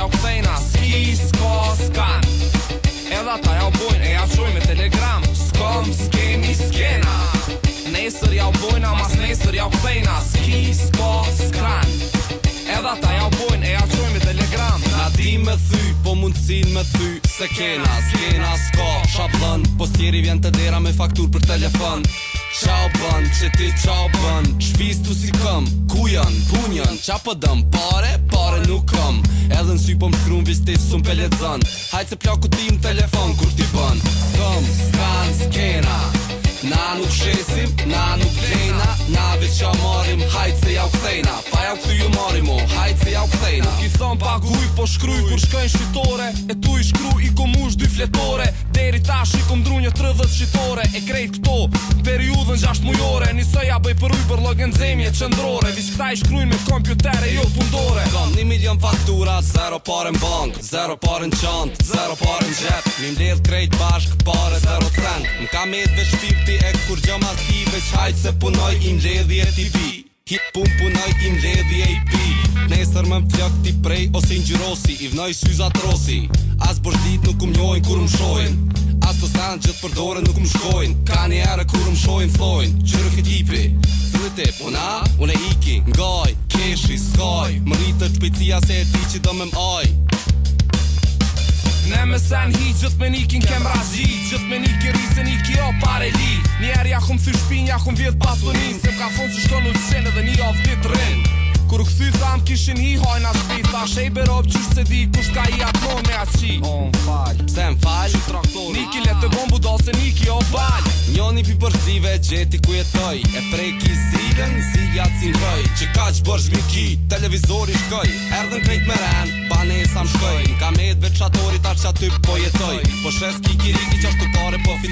ja u kthejna Ski, sko, skan Edha ta ja u bojnë, e ja qoj me telegram S'kom, s'kemi, skena Nesër ja u bojna, mas nesër ja u kthejna Ski, sko, skan Edha ta ja u bojnë, e ja qoj me telegram Na di me thy, po mundësin me thy Se kena, skena, sko, shablën Po s'njeri vjen të dera me faktur për telefon Qau bën, që ti qau bën Shpis të si këm, ku janë, pun janë Qa për po dëm, pare, pare nuk këm Edhe në sy për po më shkrum, vis të sun për lecën Hajtë se plaku ti në telefon, kur ti bën Skëm, s'kan, s'kena Na nuk shesim, na nuk lejna Na vit që amarim, hajt se ja u kthejna Pa ja u kthy ju marim o, hajt se ja u kthejna Nuk i thon pa guj, po shkryj kur shkojnë shqitore E tu i shkru i komush dy fletore Deri ta shikom dru një trëdhët shqitore E krejt këto, periudhën gjasht mujore Nisa ja bëj për uj për logen zemje qëndrore Vis këta i shkryj me kompjutere jo pundore Kam një milion faktura, zero pare në bank Zero pare në qant, zero pare në gjep Një mdil krejt bashk, pare zero cent Më kam edhe shpipi e kur gjëma s'kive Qajt se punoj im mledhi e ti vi Ki pun punoj ti mledhi e i pi Nesër më më tjak ti prej ose një gjyrosi I vnoj syza trosi As bërshdit nuk um njojnë kur më shojnë As të sanë gjithë përdore nuk më shkojnë Ka një erë kur më shojnë flojnë Gjyrë këtë ipi Sëllit e puna Unë e iki Ngoj Keshi Skoj Më rritë të qpecija se e ti që do me mëoj Ne me sen hi Gjithë me nikin kem razhi Gjithë me nikin rizë një kjo pare lit Njerë ja ku më thy shpinë, ja ku më vjetë pa thoni Se m'ka thonë që shto në të qenë edhe një of të të rinë Kur u këthy thamë kishin hi hajnë atë spi Tha shë e i se di kusht ka i atë mon me atë qi O oh, më faljë, se më faljë Shë traktorë, niki ah. letë bombu do se niki o oh, baljë Njoni pi përstive, gjeti ku jetoj E prej ki zi, si në zi ja cimë bëj Që ka që bërsh mi ki, televizori shkoj Erdhën krejt me ren, pa ne e sam shkoj Në kam e dhe qatorit atë që aty po jetoj Po shes ki ki që ashtu pare po fi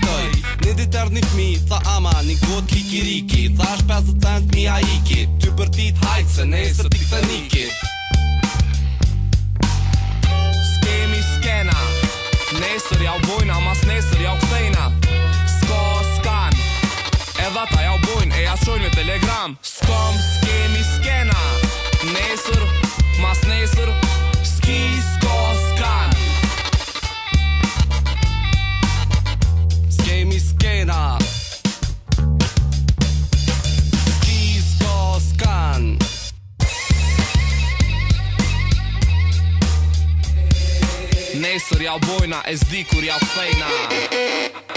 tha ama një god kikiriki Tha është 50 cent mi a iki Ty për ti t'hajtë se nesër t'i këtë niki Skemi skena Nesër jau bojna, mas nesër jau kthejna Sko skan Edha ta jau bojnë, e jashojnë me telegram Skom skan Nesër ja bojna, e zdi kur ja fejna